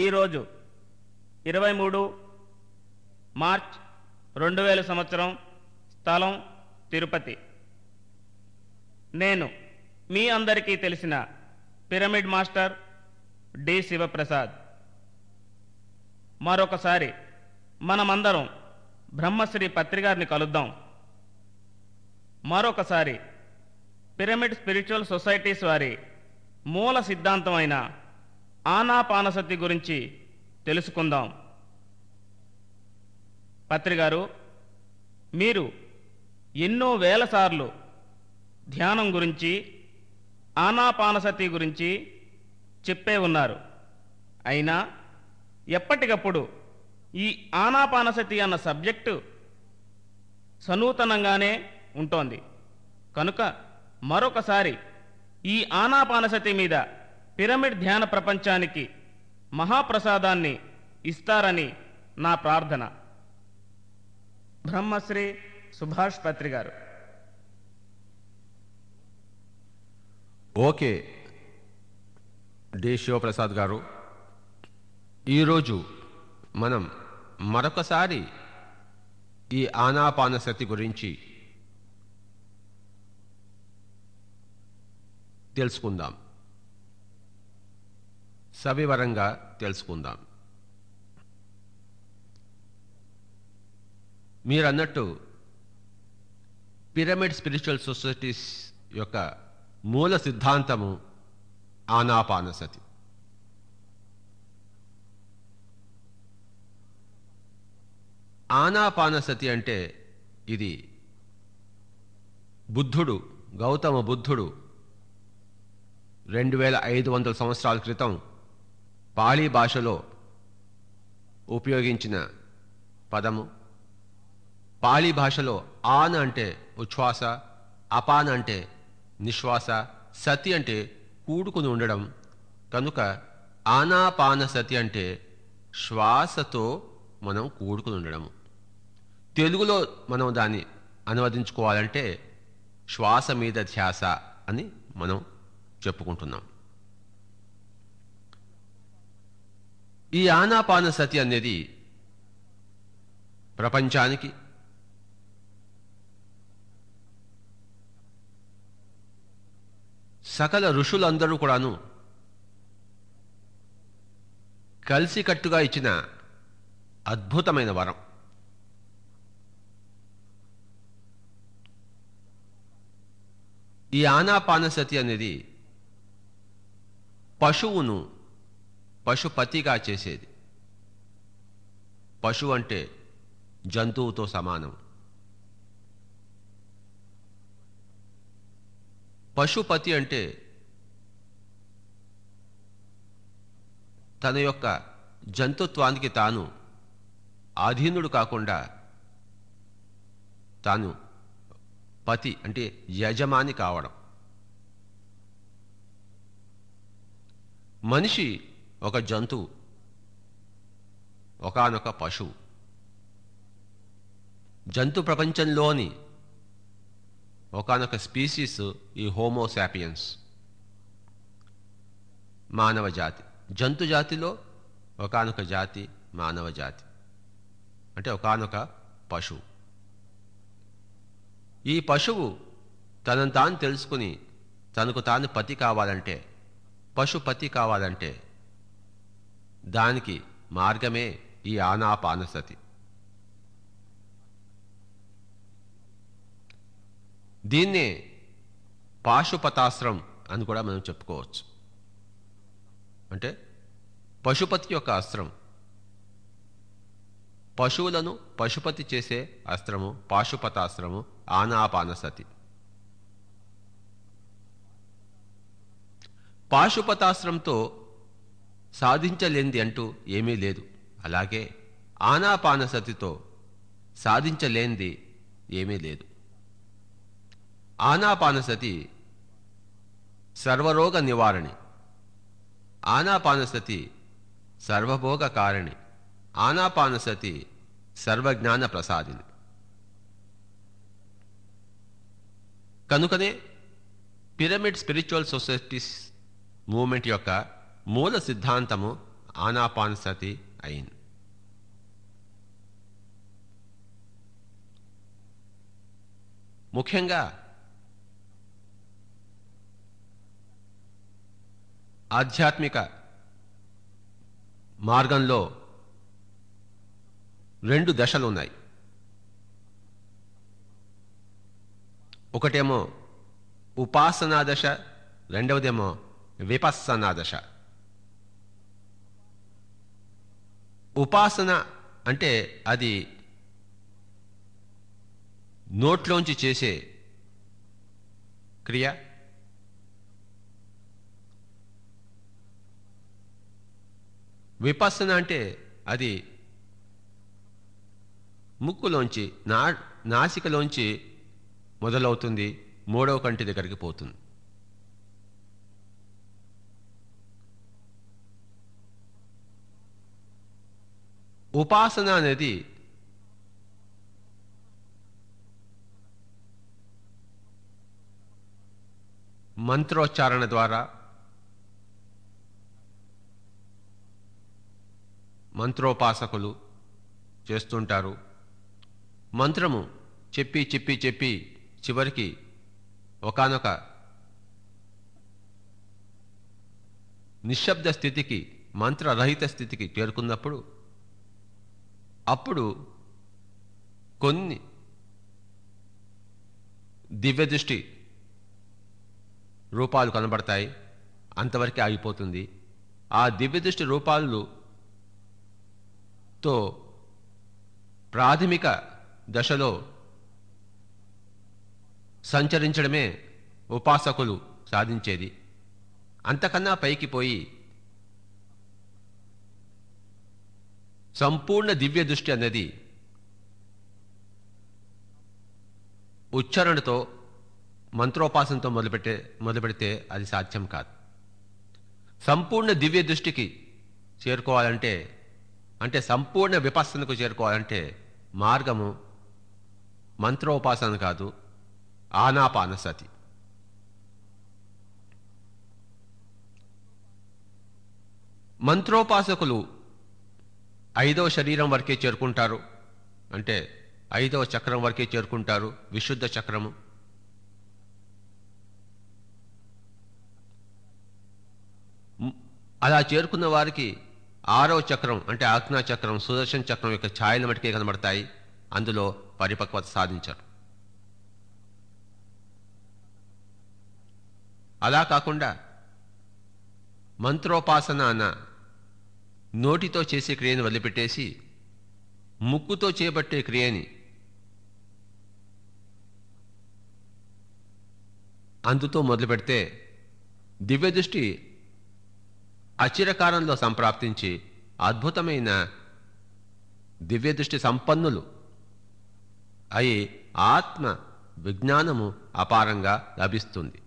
ఈరోజు ఇరవై మూడు మార్చ్ రెండు వేల సంవత్సరం స్థలం తిరుపతి. నేను మీ అందరికీ తెలిసిన పిరమిడ్ మాస్టర్ డి శివప్రసాద్. మరొకసారి మనమందరం బ్రహ్మశ్రీ పత్రికారిని కలుద్దాం. మరొకసారి పిరమిడ్ స్పిరిచువల్ సొసైటీస్ వారి మూల సిద్ధాంతమైన ఆనాపానసతి గురించి తెలుసుకుందాం. పత్రిగారు మీరు ఎన్నో వేల సార్లు ధ్యానం గురించి ఆనాపానసతి గురించి చెప్పే ఉన్నారు. అయినా ఎప్పటికప్పుడు ఈ ఆనాపానసతి అన్న సబ్జెక్టు సనూతనంగానే ఉంటోంది. కనుక మరొకసారి ఈ ఆనాపానసతి మీద పిరమిడ్ ధ్యాన ప్రపంచానికి మహాప్రసాదాన్ని ఇస్తారని నా ప్రార్థన. బ్రహ్మశ్రీ సుభాష్ పత్రి గారు. ఓకే. డి. శివప్రసాద్ గారు ఈరోజు మనం మరొకసారి ఈ ఆనాపానసతి గురించి తెలుసుకుందాం. సవివరంగా తెలుసుకుందాం. మీరన్నట్టు పిరమిడ్ స్పిరిచువల్ సొసైటీస్ యొక్క మూల సిద్ధాంతము ఆనాపానసతి ఆనాపానసతి అంటే ఇది బుద్ధుడు గౌతమ బుద్ధుడు రెండు వేల ఐదు వందల సంవత్సరాల క్రితం పాళీ భాషలో ఉపయోగించిన పదము. పాళీ భాషలో ఆన్ అంటే ఉచ్ఛ్వాస అపాన్ అంటే నిశ్వాస సతి అంటే కూడుకుని ఉండడం. కనుక ఆనాపాన సతి అంటే శ్వాసతో మనం కూడుకుని ఉండడము తెలుగులో మనం దాన్ని అనువదించుకోవాలంటే శ్వాస మీద ధ్యాస అని మనం చెప్పుకుంటున్నాం. ఈ ఆనాపాన సతి అనేది ప్రపంచానికి సకల ఋషులందరూ కూడాను కలిసికట్టుగా ఇచ్చిన అద్భుతమైన వరం. ఈ ఆనాపానసతి అనేది పశువును పశుపతిగా చేసేది. పశువు అంటే జంతువుతో సమానం. పశుపతి అంటే తన యొక్క జంతుత్వానికి తాను ఆధీనుడు కాకుండా తాను పతి అంటే యజమాని కావడం. మనిషి ఒక జంతువు ఒకనొక పశువు జంతు ప్రపంచంలోని ఒకనొక స్పీసీస్ ఈ హోమోసాపియన్స్ మానవ జాతి. జంతు జాతిలో ఒకనొక జాతి మానవ జాతి. అంటే ఒకనొక పశువు. ఈ పశువు తనను తాను తెలుసుకుని తనకు తాను పతి కావాలంటే పశుపతి కావాలంటే దానికి మార్గమే ఈ ఆనాపానసతి. దీన్నే పాశుపతాశ్రం అని కూడా మనం చెప్పుకోవచ్చు. అంటే పశుపతి యొక్క అస్త్రం. పశువులను పశుపతి చేసే అస్త్రము పాశుపతాశ్రము ఆనాపానసతి. పాశుపతాశ్రంతో సాధించలేంది అంటూ ఏమీ లేదు. అలాగే ఆనాపానసతితో సాధించలేంది ఏమీ లేదు. ఆనాపానసతి సర్వరోగ నివారణి. ఆనాపానసతి సర్వభోగ కారణి. ఆనాపానసతి సర్వజ్ఞాన ప్రసాదిని. కనుకనే పిరమిడ్ స్పిరిచువల్ సొసైటీస్ మూమెంట్ యొక్క మూల సిద్ధాంతము ఆనాపానసతి అయింది. ముఖ్యంగా ఆధ్యాత్మిక మార్గంలో రెండు దశలు ఉన్నాయి. ఒకటేమో ఉపాసనా దశ రెండవదేమో విపస్సనా దశ. ఉపాసన అంటే అది నోట్లోంచి చేసే క్రియ. విపాసన అంటే అది ముక్కులోంచి నా నాసికలోంచి మొదలవుతుంది మూడవ కంటి దగ్గరికి పోతుంది. ఉపాసన అనేది మంత్రోచ్చారణ ద్వారా మంత్రోపాసకులు చేస్తుంటారు. మంత్రము చెప్పి చెప్పి చెప్పి చివరికి ఒకానొక నిశ్శబ్ద స్థితికి మంత్రరహిత స్థితికి చేరుకున్నప్పుడు అప్పుడు కొన్ని దివ్యదృష్టి రూపాలు కనబడతాయి. అంతవరకే ఆగిపోతుంది. ఆ దివ్యదృష్టి రూపాలు తో ప్రాథమిక దశలో సంచరించడమే ఉపాసకులు సాధించేది. అంతకన్నా పైకి పోయి సంపూర్ణ దివ్య దృష్టి అన్నది ఉచ్చారణతో మంత్రోపాసనతో మొదలుపెట్టే మొదలుపెడితే అది సాధ్యం కాదు. సంపూర్ణ దివ్య దృష్టికి చేరుకోవాలంటే అంటే సంపూర్ణ విపస్సనకు చేరుకోవాలంటే మార్గము మంత్రోపాసన కాదు ఆనాపానసతి మంత్రోపాసకులు ఐదవ శరీరం వరకే చేరుకుంటారు. అంటే ఐదవ చక్రం వరకే చేరుకుంటారు. విశుద్ధ చక్రము. అలా చేరుకున్న వారికి ఆరవ చక్రం అంటే ఆజ్ఞా చక్రం సుదర్శన చక్రం యొక్క ఛాయలు మటుకే కనబడతాయి. అందులో పరిపక్వత సాధించరు. అలా కాకుండా మంత్రోపాసన అన్న నోటితో చేసే క్రియను వదిలిపెట్టేసి ముక్కుతో చేపట్టే క్రియని. అందుతో మొదలు పెడితే దివ్యదృష్టి అచిరకాలంలో సంప్రాప్తించి అద్భుతమైన దివ్యదృష్టి సంపన్నులు అయి ఆత్మ విజ్ఞానము అపారంగా లభిస్తుంది.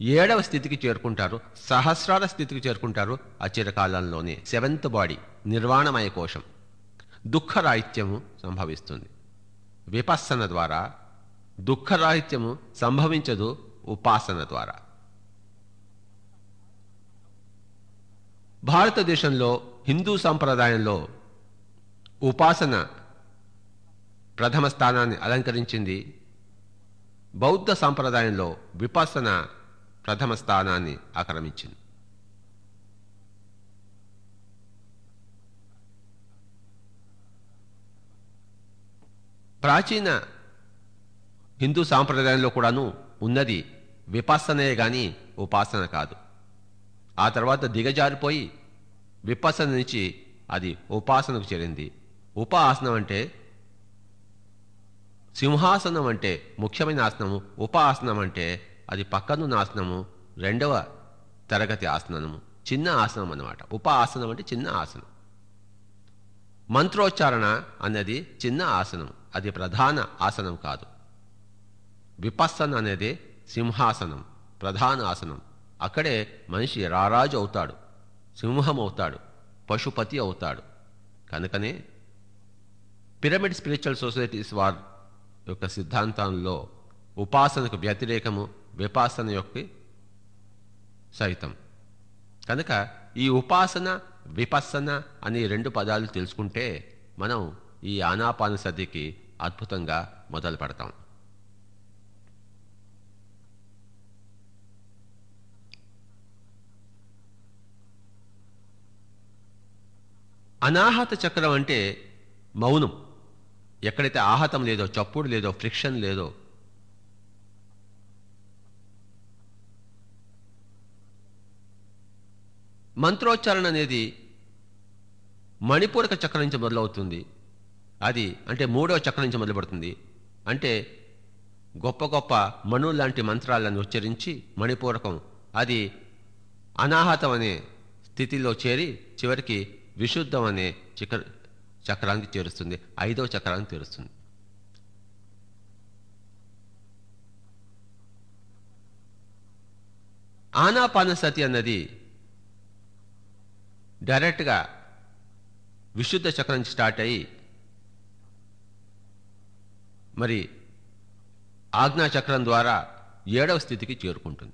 ఏడవ స్థితికి చేరుకుంటారు సహస్రాల స్థితికి చేరుకుంటారు అచిరకాలంలోనే సెవెంత్ బాడీ నిర్వాణమయ కోశం. దుఃఖరాహిత్యము సంభవిస్తుంది. విపస్సన ద్వారా దుఃఖరాహిత్యము సంభవించదు ఉపాసన ద్వారా. భారతదేశంలో హిందూ సంప్రదాయంలో ఉపాసన ప్రథమ స్థానాన్ని అలంకరించింది బౌద్ధ సంప్రదాయంలో విపాసన ప్రథమ స్థానాన్ని ఆక్రమించింది. ప్రాచీన హిందూ సాంప్రదాయంలో కూడాను ఉన్నది విపాసనే గాని ఉపాసన కాదు. ఆ తర్వాత దిగజారిపోయి విపాసన నుంచి అది ఉపాసనకు చేరింది. ఉపాసనం అంటే సింహాసనం అంటే ముఖ్యమైన ఆసనము. ఉపాసనం అంటే అది పక్కనున్న ఆసనము రెండవ తరగతి ఆసనము చిన్న ఆసనం అన్నమాట. ఉప ఆసనం అంటే చిన్న ఆసనం. మంత్రోచ్చారణ అనేది చిన్న ఆసనం అది ప్రధాన ఆసనం కాదు. విపස්සన అనేది సింహాసనం ప్రధాన ఆసనం. అక్కడే మనిషి రారాజు అవుతాడు సింహం అవుతాడు పశుపతి అవుతాడు. కనుకనే పిరమిడ్ స్పిరిచువల్ సొసైటీస్ వార్ యొక్క సిద్ధాంతంలో ఉపాసనకు వ్యతిరేకము విపాసన యొక్క సహితం. కనుక ఈ ఉపాసన విపాసన అనే రెండు పదాలు తెలుసుకుంటే మనం ఈ ఆనాపాన సతికి అద్భుతంగా మొదలు పెడతాం. అనాహత చక్రం అంటే మౌనం. ఎక్కడైతే ఆహతం లేదో చప్పుడు లేదో ఫ్రిక్షన్ లేదో మంత్రోచ్చారణ అనేది మణిపూరక చక్రం నుంచి మొదలవుతుంది. అది అంటే మూడవ చక్రం నుంచి మొదలుపడుతుంది. అంటే గొప్ప గొప్ప మణు లాంటి మంత్రాలను ఉచ్చరించి మణిపూరకం అది అనాహతం అనే స్థితిలో చేరి చివరికి విశుద్ధం అనే చక్ర చక్రానికి చేరుస్తుంది. ఐదవ చక్రానికి చేరుస్తుంది. ఆనాపానసతి అన్నది డైరెక్ట్గా విశుద్ధ చక్రం స్టార్ట్ అయ్యి మరి ఆజ్ఞా చక్రం ద్వారా ఏడవ స్థితికి చేరుకుంటుంది.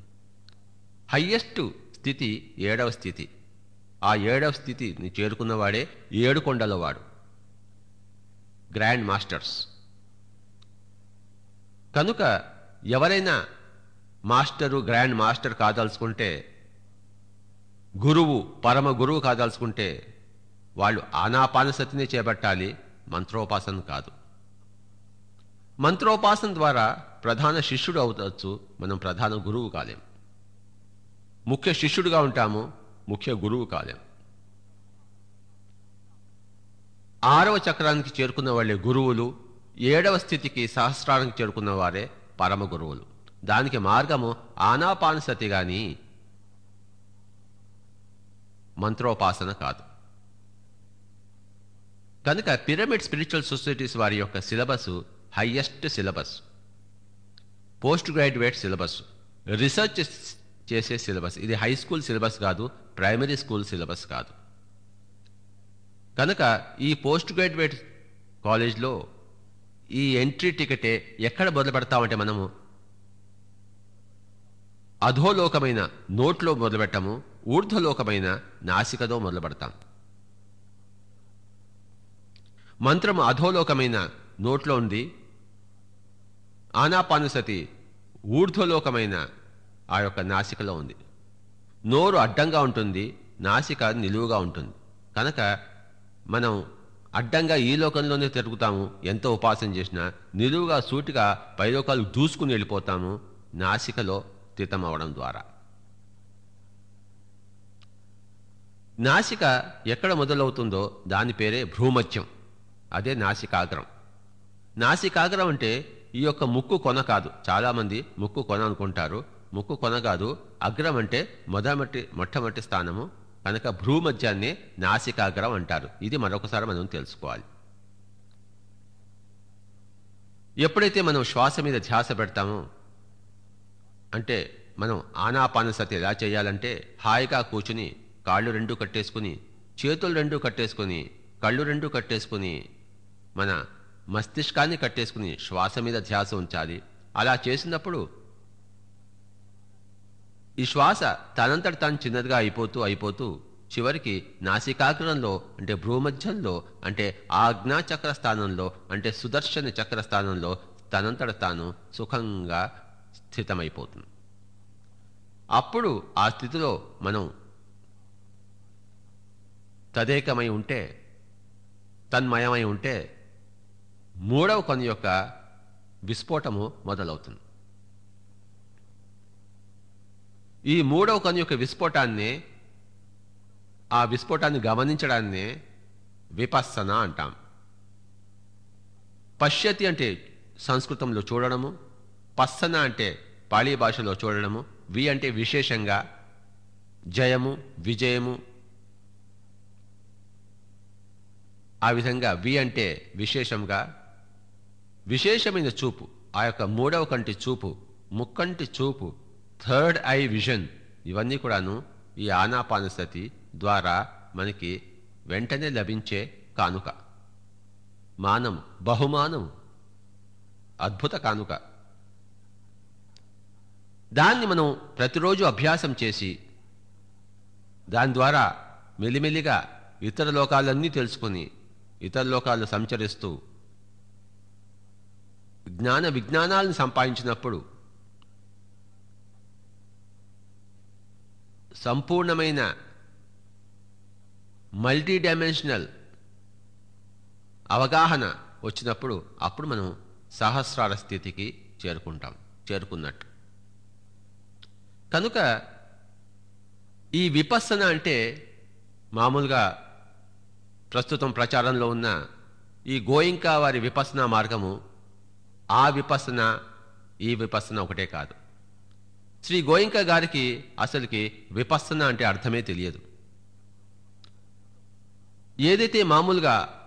హయ్యెస్ట్ స్థితి ఏడవ స్థితి. ఆ ఏడవ స్థితిని చేరుకున్నవాడే ఏడు కొండల వాడు. Grand masters. కనుక ఎవరైనా మాస్టరు గ్రాండ్ మాస్టర్ కాదలుచుకుంటే గురువు పరమ గురువు కాదలుచుకుంటే వాళ్ళు ఆనాపానసతిని చేపట్టాలి మంత్రోపాసన కాదు. మంత్రోపాసన ద్వారా ప్రధాన శిష్యుడు అవుతవచ్చు మనం ప్రధాన గురువు కాలేం. ముఖ్య శిష్యుడుగా ఉంటాము ముఖ్య గురువు కాలేం. ఆరవ చక్రానికి చేరుకున్న వాళ్ళే గురువులు ఏడవ స్థితికి సహస్రానికి చేరుకున్న వారే పరమ గురువులు. దానికి మార్గము ఆనాపానసతి కానీ మంత్రోపాసన కాదు. కనుక పిరమిడ్ స్పిరిచువల్ సొసైటీస్ వారి యొక్క syllabus highest syllabus. Post graduate syllabus. Research చేసే సిలబస్. ఇది హై స్కూల్ సిలబస్ కాదు ప్రైమరీ స్కూల్ సిలబస్ కాదు. కనుక ఈ పోస్ట్ గ్రాడ్యుయేట్ కాలేజ్లో ఈ ఎంట్రీ టికెటే ఎక్కడ మొదలు పెడతామంటే మనము అధోలోకమైన నోట్లో మొదలుపెట్టము ఊర్ధ్వలోకమైన నాసికతో మొదలుపడతాం. మంత్రం అధోలోకమైన నోట్లో ఉంది. ఆనాపానుసతి ఊర్ధ్వలోకమైన ఆ యొక్క నాసికలో ఉంది. నోరు అడ్డంగా ఉంటుంది నాసిక నిలువుగా ఉంటుంది. కనుక మనం అడ్డంగా ఈ లోకంలోనే తిరుగుతాము ఎంత ఉపాసన చేసినా నిలువుగా సూటిగా పైలోకాలు దూసుకుని వెళ్ళిపోతాము నాసికలో స్థితం అవడం ద్వారా. నాసిక ఎక్కడ మొదలవుతుందో దాని పేరే భ్రూమత్యం అదే నాసికాగ్రం. నాసికాగ్రం అంటే ఈ యొక్క ముక్కు కొన కాదు. చాలామంది ముక్కు కొన అనుకుంటారు. ముక్కు కొన కాదు. అగ్రం అంటే మొదమటి మొట్టమొదటి స్థానము. కనుక భ్రూమధ్యాన్ని నాసికాగ్రం అంటారు. ఇది మరొకసారి మనం తెలుసుకోవాలి. ఎప్పుడైతే మనం శ్వాస మీద ధ్యాస పెడతామో అంటే మనం ఆనాపానసతి ఎలా చేయాలంటే హాయిగా కూర్చుని కాళ్ళు రెండు కట్టేసుకుని చేతులు రెండు కట్టేసుకుని కళ్ళు రెండు కట్టేసుకుని మన మస్తిష్కాన్ని కట్టేసుకుని శ్వాస మీద ధ్యాస ఉంచాలి. అలా చేసినప్పుడు ఈ శ్వాస తనంతట తాను చిన్నదిగా అయిపోతూ అయిపోతూ చివరికి నాసికాగ్రంలో అంటే భ్రూమధ్యంలో అంటే ఆజ్ఞా చక్ర స్థానంలో అంటే సుదర్శన చక్ర స్థానంలో తనంతట తాను సుఖంగా స్థితమైపోతుంది. అప్పుడు ఆ స్థితిలో మనం తదేకమై ఉంటే తన్మయమై ఉంటే మూడవ కొన యొక్క విస్ఫోటము మొదలవుతుంది. ఈ మూడవ కను యొక్క విస్ఫోటాన్ని ఆ విస్ఫోటాన్ని గమనించడాన్ని విపస్సన అంటాం. పశ్యతి అంటే సంస్కృతంలో చూడడము పస్సన అంటే పాళీ భాషలో చూడడము వి అంటే విశేషంగా జయము విజయము ఆ విధంగా వి అంటే విశేషంగా విశేషమైన చూపు ఆ యొక్క మూడవ కంటి చూపు ముక్కంటి చూపు థర్డ్ ఐ విజన్ ఇవన్నీ కూడాను ఈ ఆనాపానసతి ద్వారా మనకి వెంటనే లభించే కానుక. మానం బహుమానం అద్భుత కానుక. దాన్ని మనం ప్రతిరోజు అభ్యాసం చేసి దాని ద్వారా మెల్లిమెల్లిగా ఇతర లోకాలన్నీ తెలుసుకుని ఇతర లోకాలు సంచరిస్తూ జ్ఞాన విజ్ఞానాలను సంపాదించినప్పుడు సంపూర్ణమైన మల్టీ డైమెన్షనల్ అవగాహన వచ్చినప్పుడు అప్పుడు మనం సహస్రార స్థితికి చేరుకుంటాం చేరుకున్నట్టు. కనుక ఈ విపత్సన అంటే మామూలుగా ప్రస్తుతం ప్రచారంలో ఉన్న ఈ గోయింకా వారి విపసన మార్గము ఆ విపసన ఈ విపసన ఒకటే కాదు. శ్రీ గోయింక గారికి అసలుకి విపసన అంటే అర్థమే తెలియదు. ఏదైతే మామూలుగా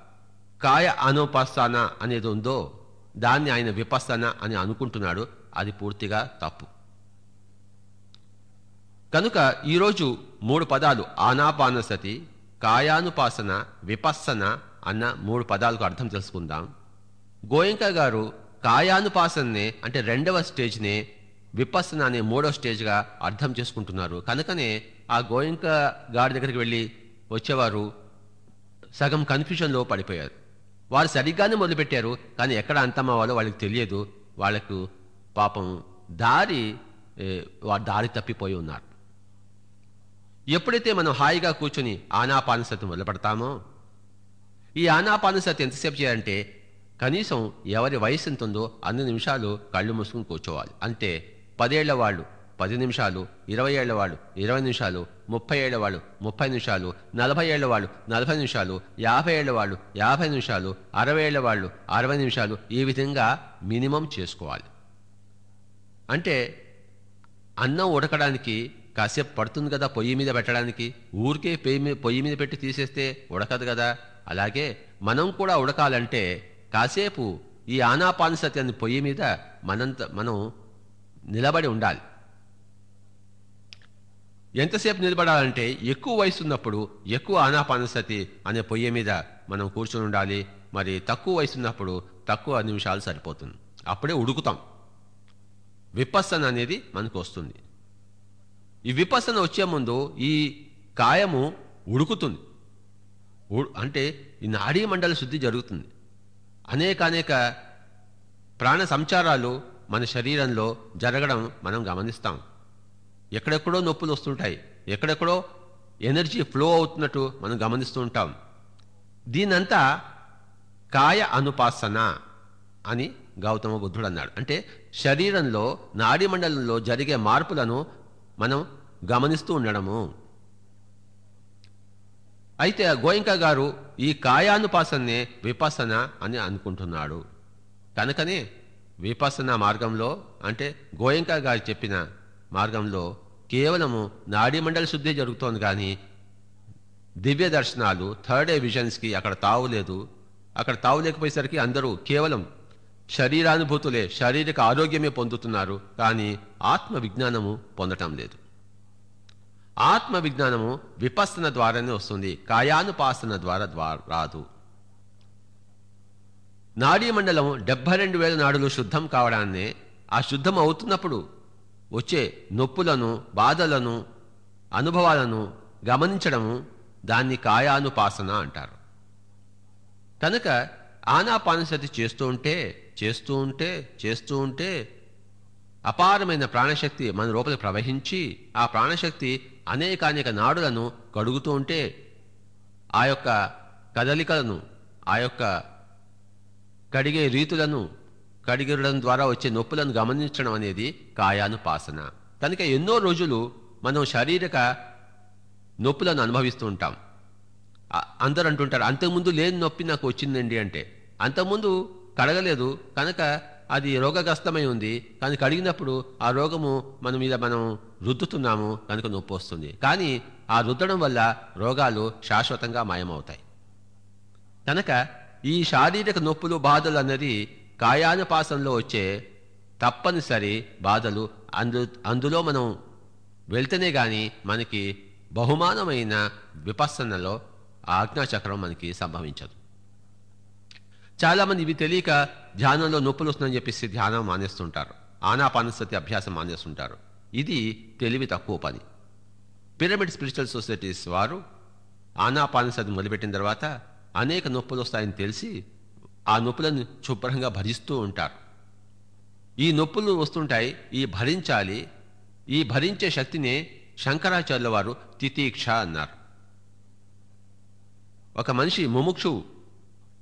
కాయ అనోపాసన అనేది ఉందో దాన్ని ఆయన విపసన అని అనుకుంటున్నాడు అది పూర్తిగా తప్పు. కనుక ఈరోజు మూడు పదాలు ఆనాపానసతి కాయానుపాసన విపస్సన అన్న మూడు పదాలకు అర్థం తెలుసుకుందాం. గోయింక గారు కాయానుపాసననే అంటే రెండవ స్టేజ్నే విపస్సన అనే మూడవ స్టేజ్గా అర్థం చేసుకుంటున్నారు. కనుకనే ఆ గోయంక గారి దగ్గరికి వెళ్ళి వచ్చేవారు సగం కన్ఫ్యూజన్లో పడిపోయారు. వారు సరిగ్గానే మొదలుపెట్టారు కానీ ఎక్కడ అంతమవ్వాలో వాళ్ళకి తెలియదు. వాళ్ళకు పాపం దారి వారు దారి తప్పిపోయి ఉన్నారు. ఎప్పుడైతే మనం హాయిగా కూర్చుని ఆనాపానసతి మొదలుపెడతామో ఈ ఆనాపానసతి ఎంతసేపు చేయాలంటే కనీసం ఎవరి వయసు ఎంత ఉందో అన్ని నిమిషాలు కళ్ళు మూసుకుని కూర్చోవాలి. అంటే పదేళ్ళ వాళ్ళు పది నిమిషాలు ఇరవై ఏళ్ళ వాళ్ళు ఇరవై నిమిషాలు ముప్పై ఏళ్ళ వాళ్ళు ముప్పై నిమిషాలు నలభై ఏళ్ళ వాళ్ళు నలభై నిమిషాలు యాభై ఏళ్ళ వాళ్ళు యాభై నిమిషాలు అరవై ఏళ్ళ వాళ్ళు అరవై నిమిషాలు ఈ విధంగా మినిమం చేసుకోవాలి. అంటే అన్నం ఉడకడానికి కాసేపు పడుతుంది కదా పొయ్యి మీద పెట్టడానికి. ఊరికే పొయ్యి మీద పొయ్యి మీద పెట్టి తీసేస్తే ఉడకదు కదా. అలాగే మనం కూడా ఉడకాలంటే కాసేపు ఈ ఆనాపానసతి అనే పొయ్యి మీద మనంత మనం నిలబడి ఉండాలి. ఎంతసేపు నిలబడాలంటే ఎక్కువ వయసు ఉన్నప్పుడు ఎక్కువ ఆనాపానసతి అనే పొయ్యి మీద మనం కూర్చొని ఉండాలి. మరి తక్కువ వయసు ఉన్నప్పుడు తక్కువ నిమిషాలు సరిపోతుంది. అప్పుడే ఉడుకుతాం. విపస్సన అనేది మనకు వస్తుంది. ఈ విపసన వచ్చే ముందు ఈ కాయము ఉడుకుతుంది. అంటే ఈ నాడీ మండల శుద్ధి జరుగుతుంది. అనేక అనేక ప్రాణ సంచారాలు మన శరీరంలో జరగడం మనం గమనిస్తాం. ఎక్కడెక్కడో నొప్పులు వస్తుంటాయి. ఎక్కడెక్కడో ఎనర్జీ ఫ్లో అవుతున్నట్టు మనం గమనిస్తూ ఉంటాం. దీనంతా కాయ అనుపాసన అని గౌతమ బుద్ధుడు అన్నాడు. అంటే శరీరంలో నాడీమండలంలో జరిగే మార్పులను మనం గమనిస్తూ ఉండడము. అయితే ఆ గోయంక గారు ఈ కాయానుపాసనే విపసన అని అనుకుంటున్నాడు. కనుకనే విపసన మార్గంలో అంటే గోయంక గారు చెప్పిన మార్గంలో కేవలము నాడీమండల శుద్ధి జరుగుతోంది కానీ దివ్య దర్శనాలు థర్డ్ ఏ విజన్స్కి అక్కడ తావులేదు అక్కడ తావు లేకపోయేసరికి అందరూ కేవలం శరీరానుభూతులే శారీరక ఆరోగ్యమే పొందుతున్నారు కానీ ఆత్మ విజ్ఞానము పొందటం లేదు. ఆత్మ విజ్ఞానము విపస్సన ద్వారానే వస్తుంది కాయానుపాసన ద్వారా రాదు. నాడీ మండలం డెబ్బై రెండు వేల నాడులు శుద్ధం కావడాన్నే ఆ శుద్ధం అవుతున్నప్పుడు వచ్చే నొప్పులను బాధలను అనుభవాలను గమనించడము దాన్ని కాయానుపాసన అంటారు. కనుక ఆనాపానసతి చేస్తూ ఉంటే చేస్తూ ఉంటే చేస్తూ ఉంటే అపారమైన ప్రాణశక్తి మన లోపల ప్రవహించి ఆ ప్రాణశక్తి అనేకానేక నాడులను కడుగుతూ ఉంటే ఆ యొక్క కదలికలను ఆ యొక్క కడిగే రీతులను కడిగిరడం ద్వారా వచ్చే నొప్పులను గమనించడం అనేది కాయానుపాసన. కనుక ఎన్నో రోజులు మనం శారీరక నొప్పులను అనుభవిస్తూ ఉంటాం. అందరూ అంటుంటారు అంతకుముందు లేని నొప్పి నాకు వచ్చిందండి అంటే అంతకుముందు కడగలేదు. కనుక అది రోగగ్రస్తమై ఉంది. కానీ కడిగినప్పుడు ఆ రోగము మన మీద మనం రుద్దుతున్నాము. కనుక నొప్పి వస్తుంది. కానీ ఆ రుద్దడం వల్ల రోగాలు శాశ్వతంగా మాయమవుతాయి. కనుక ఈ శారీరక నొప్పులు బాధలు అన్నది కాయానుపాసనలో వచ్చే తప్పనిసరి బాధలు. అందు అందులో మనం వెళ్తేనే గాని మనకి బహుమానమైన విపత్సనలో ఆజ్ఞాచక్రం మనకి సంభవించదు. చాలామంది ఇవి తెలియక ధ్యానంలో నొప్పులు వస్తుందని చెప్పేసి ధ్యానం మానేస్తుంటారు. ఆనాపానసతి అభ్యాసం మానేస్తుంటారు. ఇది తెలివి తక్కువ పని. పిరమిడ్ స్పిరిచువల్ సొసైటీస్ వారు ఆనాపానసతి మొదలుపెట్టిన తర్వాత అనేక నొప్పులు వస్తాయని తెలిసి ఆ నొప్పులను శుభ్రంగా భరిస్తూ ఉంటారు. ఈ నొప్పులు వస్తుంటాయి ఈ భరించాలి ఈ భరించే శక్తినే శంకరాచార్యుల వారు తితీక్ష అన్నారు. ఒక మనిషి ముముక్షు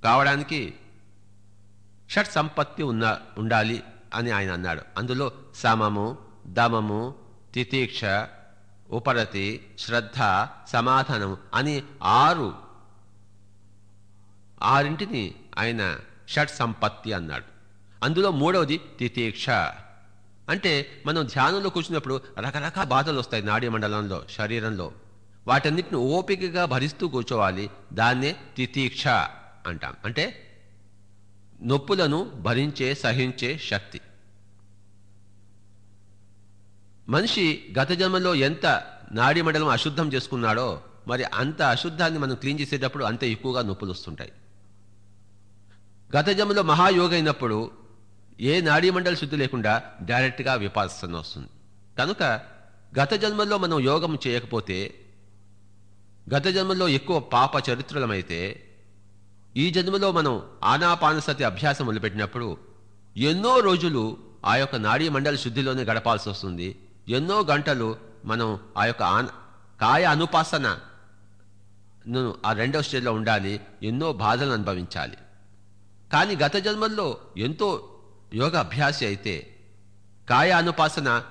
కావడానికి షట్ సంపత్తి ఉన్న ఉండాలి అని ఆయన అన్నాడు. అందులో సమము దమము తితీక్ష ఉపరతి శ్రద్ధ సమాధానము అని ఆరు ఆరింటిని ఆయన షట్ సంపత్తి అన్నాడు. అందులో మూడవది తితీక్ష. అంటే మనం ధ్యానంలో కూర్చున్నప్పుడు రకరకాల బాధలు వస్తాయి నాడీ మండలంలో శరీరంలో. వాటన్నిటిని ఓపికగా భరిస్తూ కూర్చోవాలి. దాన్నే తితీక్ష అంటాం. అంటే నొప్పులను భరించే సహించే శక్తి. మనిషి గత జన్మలో ఎంత నాడీమండలం అశుద్ధం చేసుకున్నాడో మరి అంత అశుద్ధాన్ని మనం క్లీన్ చేసేటప్పుడు అంత ఎక్కువగా నొప్పులు వస్తుంటాయి. గత జన్మలో మహాయోగ అయినప్పుడు ఏ నాడీమండలి శుద్ధి లేకుండా డైరెక్ట్గా విపాసన వస్తుంది. కనుక గత జన్మలో మనం యోగం చేయకపోతే గత జన్మలో ఎక్కువ పాప చరిత్రలమైతే ఈ జన్మలో మనం ఆనాపానసతి అభ్యాసం మొదలుపెట్టినప్పుడు ఎన్నో రోజులు ఆ యొక్క నాడీ మండలి శుద్ధిలోనే గడపాల్సి వస్తుంది. ఎన్నో గంటలు మనం ఆ యొక్క ఆన కాయ అనుపాసన ఆ రెండవ స్టేజ్లో ఉండాలి ఎన్నో బాధలను అనుభవించాలి. కానీ గత జన్మల్లో ఎంతో యోగ అభ్యాసి అయితే కాయ అనుపాసన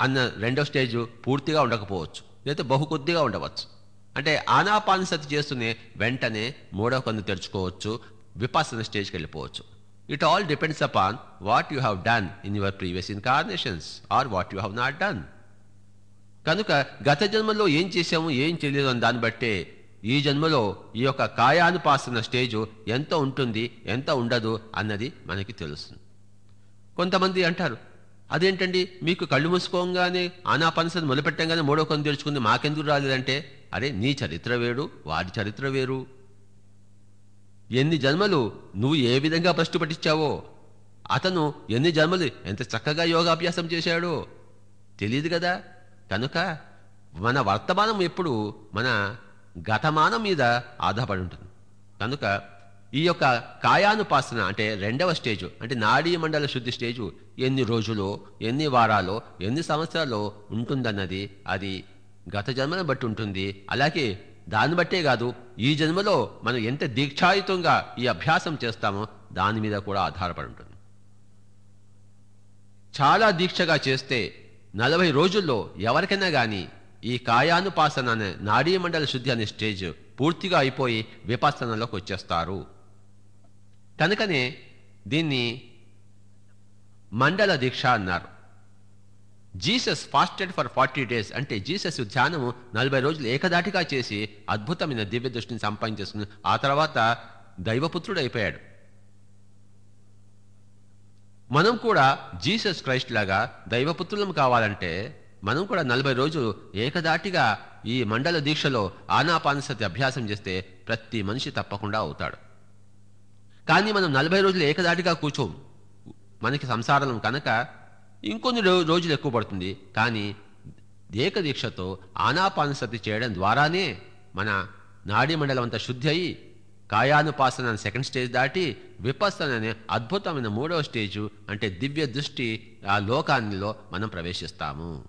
అన్న రెండో స్టేజ్ పూర్తిగా ఉండకపోవచ్చు లేదా బహు కొద్దిగా ఉండవచ్చు. అంటే ఆనాపానసతి చేస్తూనే వెంటనే మూడో కన్ను తెరుచుకోవచ్చు విపాసన స్టేజ్కి వెళ్ళిపోవచ్చు. It all depends upon what you have done in your previous incarnations or what you have not done కనుక గత జన్మలో ఏం చేశాము ఏం చేయలేదు అని దాన్ని బట్టే ఈ జన్మలో ఈ యొక్క కాయానుపాసన స్టేజు ఎంత ఉంటుంది ఎంత ఉండదు అన్నది మనకి తెలుస్తుంది కొంతమంది అంటారు అదేంటండి మీకు కళ్ళు మూసుకోగానే ఆనాపనసని మొదలుపెట్టంగానే మూడో కొన్ని తెరుచుకుంది మాకెందుకు రాలేదంటే? అరే నీ చరిత్ర వేడు వాడి చరిత్ర వేరు. ఎన్ని జన్మలు నువ్వు ఏ విధంగా భ్రష్టు పట్టించావో. అతను ఎన్ని జన్మలు ఎంత చక్కగా యోగాభ్యాసం చేశాడో. తెలియదు కదా. కనుక మన వర్తమానం ఎప్పుడు మన గతమానం మీద ఆధారపడి ఉంటుంది. కనుక ఈ యొక్క కాయానుపాసన అంటే రెండవ స్టేజు అంటే నాడీ మండల శుద్ధి స్టేజు ఎన్ని రోజులో ఎన్ని వారాలో ఎన్ని సంవత్సరాల్లో ఉంటుందన్నది అది గత జన్మను బట్టి ఉంటుంది అలాగే దాన్ని బట్టే కాదు ఈ జన్మలో మనం ఎంత దీక్షాయుతంగా ఈ అభ్యాసం చేస్తామో దాని మీద కూడా ఆధారపడి ఉంటుంది. చాలా దీక్షగా చేస్తే నలభై రోజుల్లో ఎవరికైనా కానీ ఈ కాయానుపాసన అనే నాడీ మండల శుద్ధి అనే స్టేజ్ పూర్తిగా అయిపోయి విపాసనలోకి వచ్చేస్తారు. కనుకనే దీన్ని మండల దీక్ష అన్నారు. Jesus fasted for forty days అంటే జీసస్ ధ్యానము నలభై రోజులు ఏకదాటిగా చేసి అద్భుతమైన దివ్య దృష్టిని సంపాదించేసుకుని ఆ తర్వాత దైవపుత్రుడు అయిపోయాడు మనం కూడా జీసస్ క్రైస్ట్ లాగా దైవపుత్రులం కావాలంటే మనం కూడా నలభై రోజులు ఏకదాటిగా ఈ మండల దీక్షలో ఆనాపానసతి అభ్యాసం చేస్తే ప్రతి మనిషి తప్పకుండా అవుతాడు. కానీ మనం నలభై రోజులు ఏకదాటిగా కూర్చోం మనకి సంసారం కనుక ఇంకొన్ని రోజులు ఎక్కువ పడుతుంది. కానీ ఏకదీక్షతో ఆనాపానసతి చేయడం ద్వారానే మన నాడీమండలం అంతా శుద్ధి అయి కాయానుపాసన సెకండ్ స్టేజ్ దాటి విపస్సన అనే అద్భుతమైన మూడవ స్టేజు అంటే దివ్య దృష్టి ఆ లోకాన్నిలో మనం ప్రవేశిస్తాము.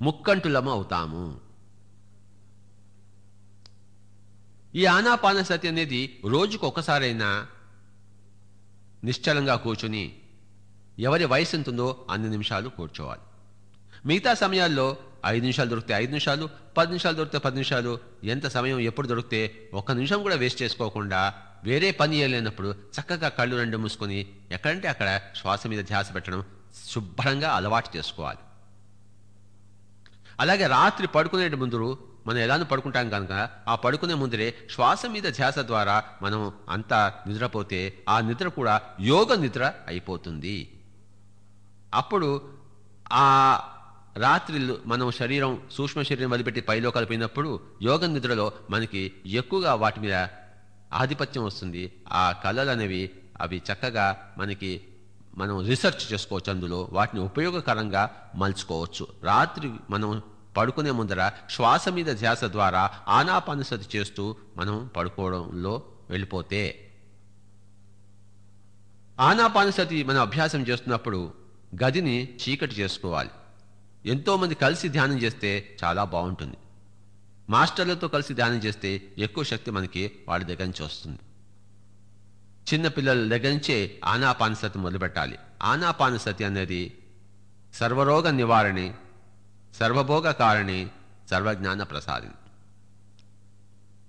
ముక్కంటులము అవుతాము. ఈ ఆనాపానసతి అనేది రోజుకు ఒకసారైనా నిశ్చలంగా కూర్చుని ఎవరి వయసు ఎంతుందో అన్ని నిమిషాలు కూర్చోవాలి. మిగతా సమయాల్లో ఐదు నిమిషాలు దొరికితే ఐదు నిమిషాలు పది నిమిషాలు దొరికితే పది నిమిషాలు ఎంత సమయం ఎప్పుడు దొరికితే ఒక్క నిమిషం కూడా వేస్ట్ చేసుకోకుండా వేరే పని చేయలేనప్పుడు చక్కగా కళ్ళు రెండు మూసుకొని ఎక్కడంటే అక్కడ శ్వాస మీద ధ్యాస పెట్టడం శుభ్రంగా అలవాటు చేసుకోవాలి. అలాగే రాత్రి పడుకునే ముందు మనం ఎలానూ పడుకుంటాం కనుక ఆ పడుకునే ముందరే శ్వాస మీద ధ్యాస ద్వారా మనం అంతా నిద్రపోతే ఆ నిద్ర కూడా యోగ నిద్ర అయిపోతుంది. అప్పుడు ఆ రాత్రి మనం శరీరం సూక్ష్మ శరీరం వదిలిపెట్టి పైలో కలిపినప్పుడు యోగ నిద్రలో మనకి ఎక్కువగా వాటి మీద ఆధిపత్యం వస్తుంది. ఆ కళలు అనేవి అవి చక్కగా మనకి మనం రీసెర్చ్ చేసుకోవచ్చు అందులో. వాటిని ఉపయోగకరంగా మలుచుకోవచ్చు. రాత్రి మనం పడుకునే ముందర శ్వాస మీద ధ్యాస ద్వారా ఆనాపానసతి చేస్తూ మనం పడుకోవడంలో వెళ్ళిపోతే ఆనాపానసతి మనం అభ్యాసం చేస్తున్నప్పుడు గదిని చీకటి చేసుకోవాలి. ఎంతోమంది కలిసి ధ్యానం చేస్తే చాలా బాగుంటుంది. మాస్టర్లతో కలిసి ధ్యానం చేస్తే ఎక్కువ శక్తి మనకి వాళ్ళ దగ్గర నుంచి వస్తుంది. చిన్నపిల్లల దగ్గర నుంచే ఆనాపానసతి మొదలుపెట్టాలి. ఆనాపానసతి అనేది సర్వరోగ నివారణి సర్వభోగ కారణి సర్వజ్ఞాన ప్రసాదిని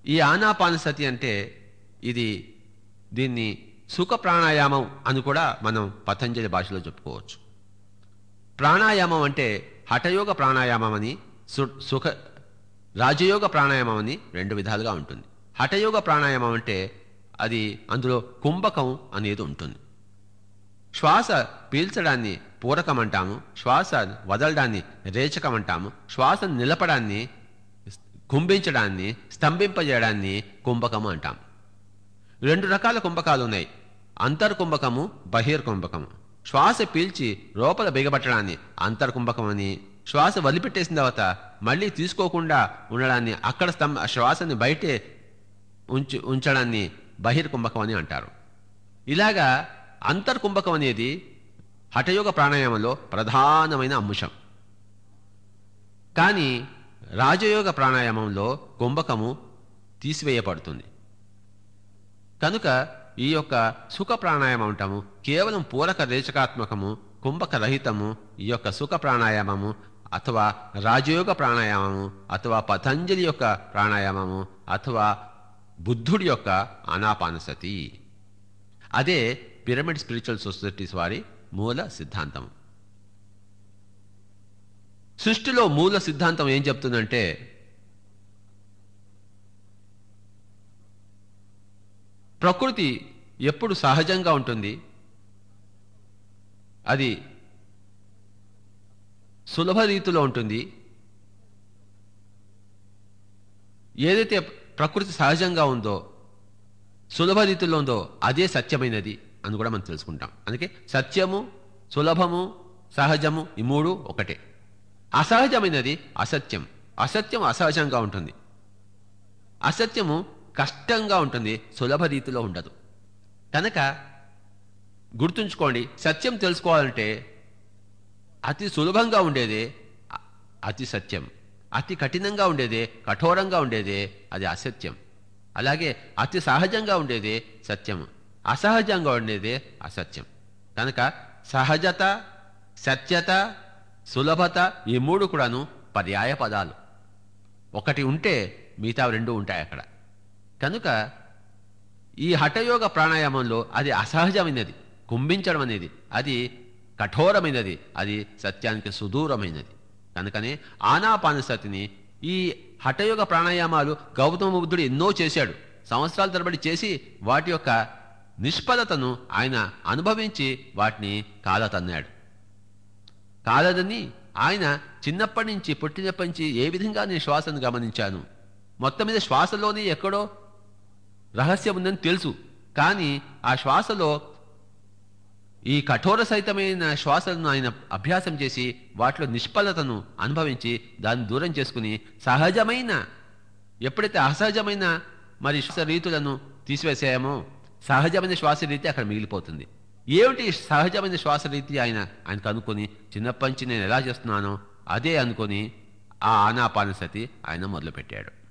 ఈ ఆనాపానసతి అంటే ఇది దీన్ని సుఖ ప్రాణాయామం అని కూడా మనం పతంజలి భాషలో చెప్పుకోవచ్చు. ప్రాణాయామం అంటే హఠయోగ ప్రాణాయామం అని సు- సుఖ రాజయోగ ప్రాణాయామం అని రెండు విధాలుగా ఉంటుంది. హఠయోగ ప్రాణాయామం అంటే అది అందులో కుంభకం అనేది ఉంటుంది. శ్వాస పీల్చడాన్ని పూరకం అంటాము శ్వాస వదలడాన్ని రేచకం అంటాము శ్వాస నిలపడాన్ని కుంభించడాన్ని స్తంభింపజేయడాన్ని కుంభకము అంటాం రెండు రకాల కుంభకాలు ఉన్నాయి. అంతర్కుంభకము బహిర్కుంభకము. శ్వాస పీల్చి లోపల బిగబట్టడాన్ని అంతర్కుంభకమని శ్వాస వదిలిపెట్టేసిన తర్వాత మళ్ళీ తీసుకోకుండా ఉండడాన్ని అక్కడ స్తంభ శ్వాసని బయటే ఉంచి ఉంచడాన్ని బహిర్కుంభకం అని అంటారు. ఇలాగా అంతర్కుంభకం అనేది హఠయోగ ప్రాణాయామంలో ప్రధానమైన అంశం. కానీ రాజయోగ ప్రాణాయామంలో కుంభకము తీసివేయబడుతుంది. కనుక ఈ యొక్క సుఖ ప్రాణాయామం అంటాము. కేవలం పూరక రేచకాత్మకము కుంభక రహితము ఈ యొక్క సుఖ ప్రాణాయామము అథవా రాజయోగ ప్రాణాయామము అథవా పతంజలి యొక్క ప్రాణాయామము అథవా బుద్ధుడి యొక్క అనాపానసతి అదే పిరమిడ్ స్పిరిచువల్ సొసైటీస్ వారి మూల సిద్ధాంతం సృష్టిలో మూల సిద్ధాంతం ఏం చెప్తుందంటే ప్రకృతి ఎప్పుడు సహజంగా ఉంటుంది? అది సులభ రీతిలో ఉంటుంది. ఏదైతే ప్రకృతి సహజంగా ఉందో సులభ రీతిలో ఉందో అదే సత్యమైనది అని కూడా మనం తెలుసుకుంటాం. అందుకే సత్యము సులభము సహజము ఈ మూడు ఒకటే. అసహజమైనది అసత్యం. అసత్యం అసహజంగా ఉంటుంది. అసత్యము కష్టంగా ఉంటుంది సులభ రీతిలో ఉండదు. కనుక గుర్తుంచుకోండి సత్యం తెలుసుకోవాలంటే అతి సులభంగా ఉండేదే అతి సత్యం. అతి కఠినంగా ఉండేదే కఠోరంగా ఉండేదే అది అసత్యం. అలాగే అతి సహజంగా ఉండేదే సత్యం. అసహజంగా ఉండేదే అసత్యం. కనుక సహజత సత్యత సులభత ఈ మూడు కూడాను పర్యాయ పదాలు. ఒకటి ఉంటే మిగతా రెండు ఉంటాయి అక్కడ. కనుక ఈ హఠయోగ ప్రాణాయామంలో అది అసహజమైనది కుంభించడం అనేది అది కఠోరమైనది అది సత్యానికి సుదూరమైనది. కనుకనే ఆనాపానసతిని ఈ హఠయోగ ప్రాణాయామాలు గౌతమ బుద్ధుడు ఎన్నో చేశాడు. సంవత్సరాల తరబడి చేసి వాటి యొక్క నిష్ఫలతను ఆయన అనుభవించి వాటిని కాలతన్నాడు. కాలదని ఆయన చిన్నప్పటి నుంచి పుట్టినప్పటి నుంచి ఏ విధంగా నేను శ్వాసను గమనించాను? మొత్తం మీద శ్వాసలోనే ఎక్కడో రహస్యం ఉందని తెలుసు. కానీ ఆ శ్వాసలో ఈ కఠోర సహితమైన శ్వాసలను ఆయన అభ్యాసం చేసి వాటిలో నిష్ఫలతను అనుభవించి దాన్ని దూరం చేసుకుని సహజమైన ఎప్పుడైతే అసహజమైన మరి శ్వాస రీతులను తీసివేసామో సహజమైన శ్వాస రీతి అక్కడ మిగిలిపోతుంది. ఏమిటి సహజమైన శ్వాస రీతి ఆయన ఆయనకు అనుకొని చిన్నప్పటి నుంచి నేను ఎలా చేస్తున్నానో అదే అనుకొని ఆ ఆనాపానసతి ఆయన మొదలుపెట్టాడు.